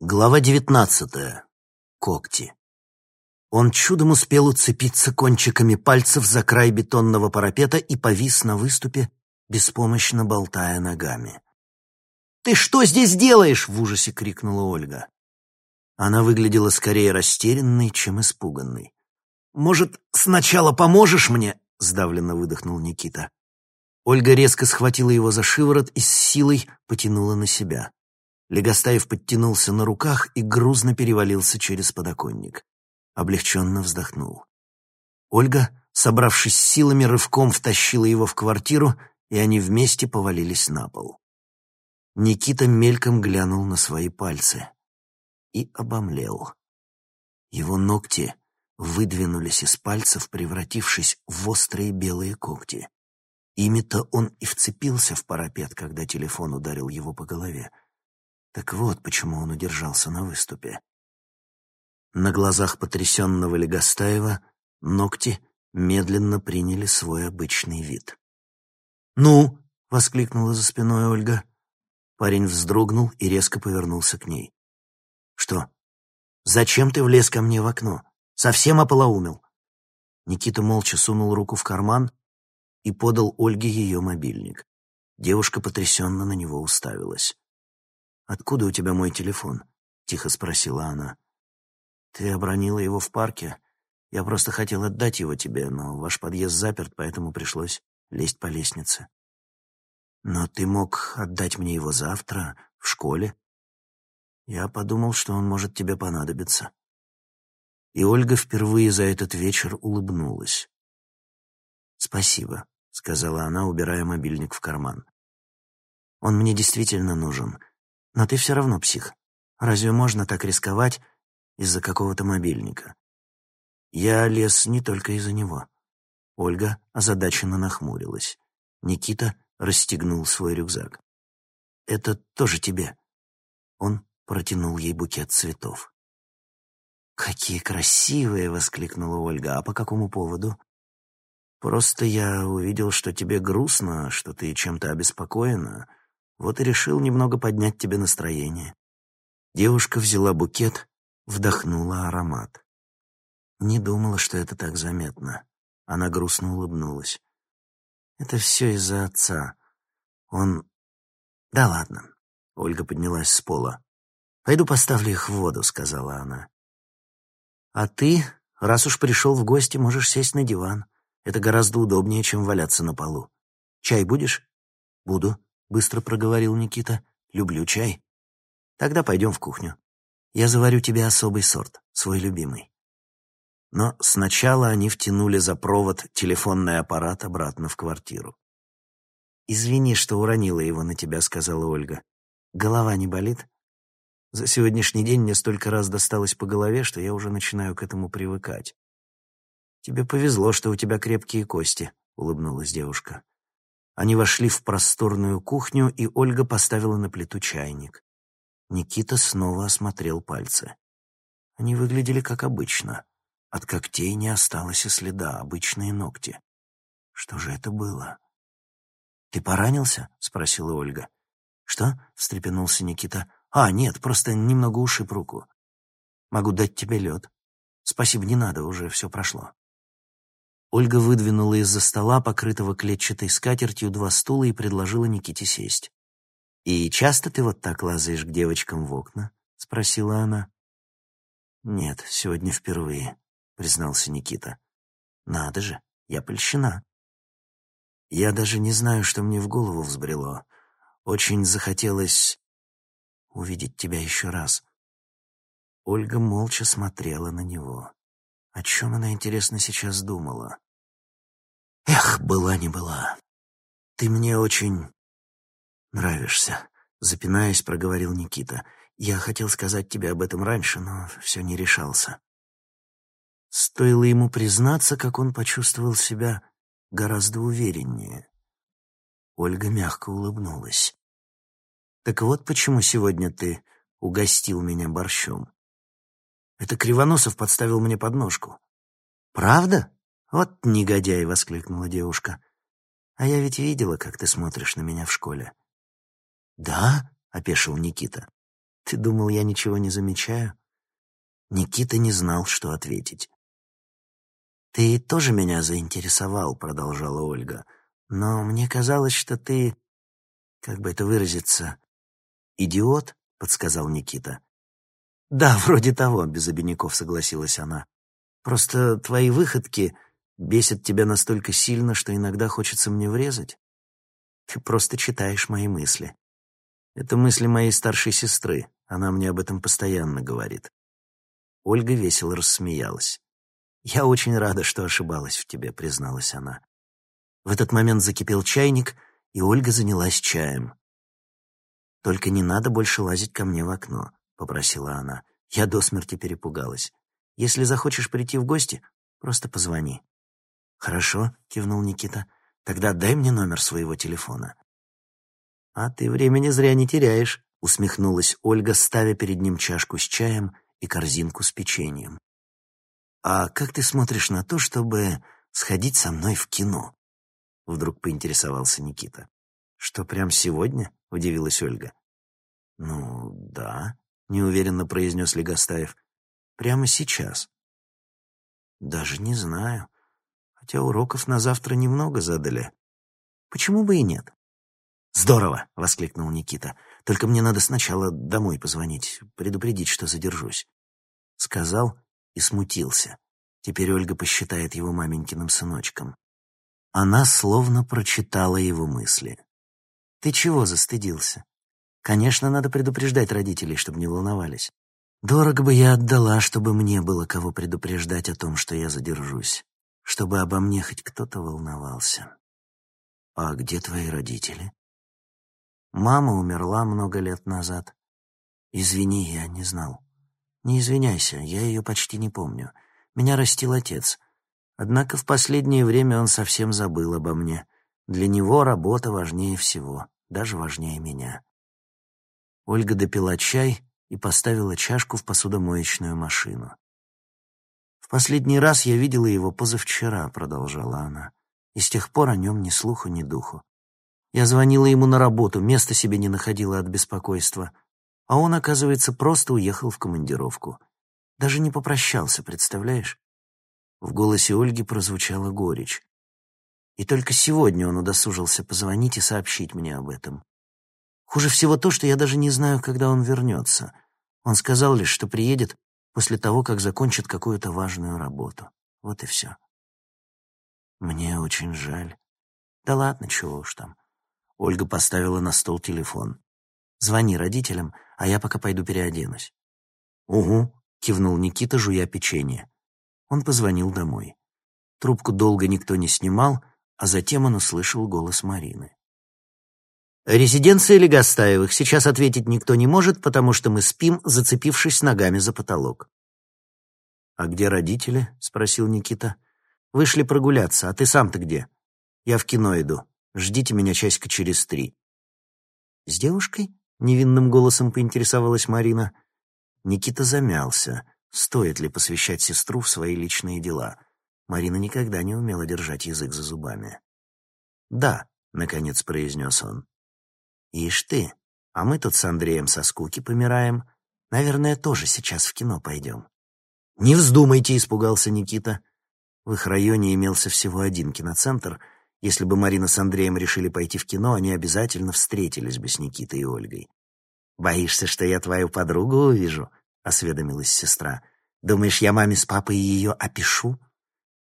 Глава девятнадцатая. Когти. Он чудом успел уцепиться кончиками пальцев за край бетонного парапета и повис на выступе, беспомощно болтая ногами. «Ты что здесь делаешь?» — в ужасе крикнула Ольга. Она выглядела скорее растерянной, чем испуганной. «Может, сначала поможешь мне?» — сдавленно выдохнул Никита. Ольга резко схватила его за шиворот и с силой потянула на себя. Легостаев подтянулся на руках и грузно перевалился через подоконник. Облегченно вздохнул. Ольга, собравшись силами, рывком втащила его в квартиру, и они вместе повалились на пол. Никита мельком глянул на свои пальцы и обомлел. Его ногти выдвинулись из пальцев, превратившись в острые белые когти. Ими-то он и вцепился в парапет, когда телефон ударил его по голове. Так вот, почему он удержался на выступе. На глазах потрясенного Легостаева ногти медленно приняли свой обычный вид. «Ну!» — воскликнула за спиной Ольга. Парень вздрогнул и резко повернулся к ней. «Что? Зачем ты влез ко мне в окно? Совсем ополоумел?» Никита молча сунул руку в карман и подал Ольге ее мобильник. Девушка потрясенно на него уставилась. «Откуда у тебя мой телефон?» — тихо спросила она. «Ты обронила его в парке. Я просто хотел отдать его тебе, но ваш подъезд заперт, поэтому пришлось лезть по лестнице. Но ты мог отдать мне его завтра, в школе. Я подумал, что он может тебе понадобиться». И Ольга впервые за этот вечер улыбнулась. «Спасибо», — сказала она, убирая мобильник в карман. «Он мне действительно нужен. Но ты все равно псих. Разве можно так рисковать из-за какого-то мобильника? Я лез не только из-за него. Ольга озадаченно нахмурилась. Никита расстегнул свой рюкзак. «Это тоже тебе». Он протянул ей букет цветов. «Какие красивые!» — воскликнула Ольга. «А по какому поводу?» «Просто я увидел, что тебе грустно, что ты чем-то обеспокоена, вот и решил немного поднять тебе настроение. Девушка взяла букет, вдохнула аромат. Не думала, что это так заметно. Она грустно улыбнулась. Это все из-за отца. Он... Да ладно. Ольга поднялась с пола. «Пойду поставлю их в воду», — сказала она. «А ты, раз уж пришел в гости, можешь сесть на диван. Это гораздо удобнее, чем валяться на полу. Чай будешь?» «Буду», — быстро проговорил Никита. «Люблю чай. Тогда пойдем в кухню. Я заварю тебе особый сорт, свой любимый». Но сначала они втянули за провод телефонный аппарат обратно в квартиру. «Извини, что уронила его на тебя», — сказала Ольга. «Голова не болит?» «За сегодняшний день мне столько раз досталось по голове, что я уже начинаю к этому привыкать». «Тебе повезло, что у тебя крепкие кости», — улыбнулась девушка. Они вошли в просторную кухню, и Ольга поставила на плиту чайник. Никита снова осмотрел пальцы. Они выглядели как обычно. От когтей не осталось и следа, обычные ногти. Что же это было? «Ты поранился?» — спросила Ольга. «Что?» — встрепенулся Никита. «А, нет, просто немного ушиб руку. Могу дать тебе лед. Спасибо, не надо, уже все прошло». Ольга выдвинула из-за стола, покрытого клетчатой скатертью, два стула и предложила Никите сесть. «И часто ты вот так лазаешь к девочкам в окна?» — спросила она. «Нет, сегодня впервые», — признался Никита. «Надо же, я польщена». «Я даже не знаю, что мне в голову взбрело. Очень захотелось увидеть тебя еще раз». Ольга молча смотрела на него. О чем она, интересно, сейчас думала? Эх, была не была. Ты мне очень нравишься, запинаясь, проговорил Никита. Я хотел сказать тебе об этом раньше, но все не решался. Стоило ему признаться, как он почувствовал себя гораздо увереннее. Ольга мягко улыбнулась. «Так вот почему сегодня ты угостил меня борщом. Это Кривоносов подставил мне подножку. «Правда? Вот негодяй!» — воскликнула девушка. «А я ведь видела, как ты смотришь на меня в школе». «Да?» — опешил Никита. Ты думал, я ничего не замечаю?» Никита не знал, что ответить. «Ты тоже меня заинтересовал», — продолжала Ольга. «Но мне казалось, что ты, как бы это выразиться, идиот», — подсказал Никита. «Да, вроде того», — без обиняков согласилась она. «Просто твои выходки бесят тебя настолько сильно, что иногда хочется мне врезать. Ты просто читаешь мои мысли. Это мысли моей старшей сестры, она мне об этом постоянно говорит». Ольга весело рассмеялась. «Я очень рада, что ошибалась в тебе», — призналась она. В этот момент закипел чайник, и Ольга занялась чаем. «Только не надо больше лазить ко мне в окно», — попросила она. Я до смерти перепугалась. «Если захочешь прийти в гости, просто позвони». «Хорошо», — кивнул Никита. «Тогда дай мне номер своего телефона». «А ты времени зря не теряешь», — усмехнулась Ольга, ставя перед ним чашку с чаем и корзинку с печеньем. «А как ты смотришь на то, чтобы сходить со мной в кино?» Вдруг поинтересовался Никита. «Что, прям сегодня?» — удивилась Ольга. «Ну, да», — неуверенно произнес Легостаев. «Прямо сейчас». «Даже не знаю. Хотя уроков на завтра немного задали. Почему бы и нет?» «Здорово!» — воскликнул Никита. «Только мне надо сначала домой позвонить, предупредить, что задержусь». Сказал и смутился. Теперь Ольга посчитает его маменькиным сыночком. Она словно прочитала его мысли. «Ты чего застыдился? Конечно, надо предупреждать родителей, чтобы не волновались. Дорого бы я отдала, чтобы мне было кого предупреждать о том, что я задержусь, чтобы обо мне хоть кто-то волновался. А где твои родители? Мама умерла много лет назад. Извини, я не знал. Не извиняйся, я ее почти не помню. Меня растил отец. Однако в последнее время он совсем забыл обо мне. Для него работа важнее всего, даже важнее меня. Ольга допила чай и поставила чашку в посудомоечную машину. «В последний раз я видела его позавчера», — продолжала она, «и с тех пор о нем ни слуху, ни духу. Я звонила ему на работу, места себе не находила от беспокойства. А он, оказывается, просто уехал в командировку. Даже не попрощался, представляешь? В голосе Ольги прозвучала горечь. И только сегодня он удосужился позвонить и сообщить мне об этом. Хуже всего то, что я даже не знаю, когда он вернется. Он сказал лишь, что приедет после того, как закончит какую-то важную работу. Вот и все. Мне очень жаль. Да ладно, чего уж там. Ольга поставила на стол телефон. Звони родителям, а я пока пойду переоденусь». «Угу», — кивнул Никита, жуя печенье. Он позвонил домой. Трубку долго никто не снимал, а затем он услышал голос Марины. «Резиденция Легостаевых. Сейчас ответить никто не может, потому что мы спим, зацепившись ногами за потолок». «А где родители?» — спросил Никита. «Вышли прогуляться, а ты сам-то где?» «Я в кино иду. Ждите меня часика через три». «С девушкой?» — невинным голосом поинтересовалась Марина. Никита замялся. Стоит ли посвящать сестру в свои личные дела? Марина никогда не умела держать язык за зубами. «Да», — наконец произнес он. «Ишь ты, а мы тут с Андреем со скуки помираем. Наверное, тоже сейчас в кино пойдем». «Не вздумайте», — испугался Никита. В их районе имелся всего один киноцентр — если бы Марина с Андреем решили пойти в кино, они обязательно встретились бы с Никитой и Ольгой. «Боишься, что я твою подругу увижу?» — осведомилась сестра. «Думаешь, я маме с папой ее опишу?»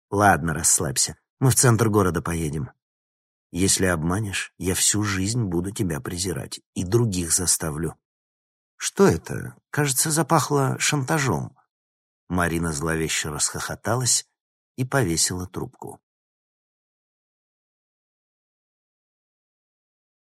«Ладно, расслабься. Мы в центр города поедем. Если обманешь, я всю жизнь буду тебя презирать и других заставлю». «Что это? Кажется, запахло шантажом». Марина зловеще расхохоталась и повесила трубку.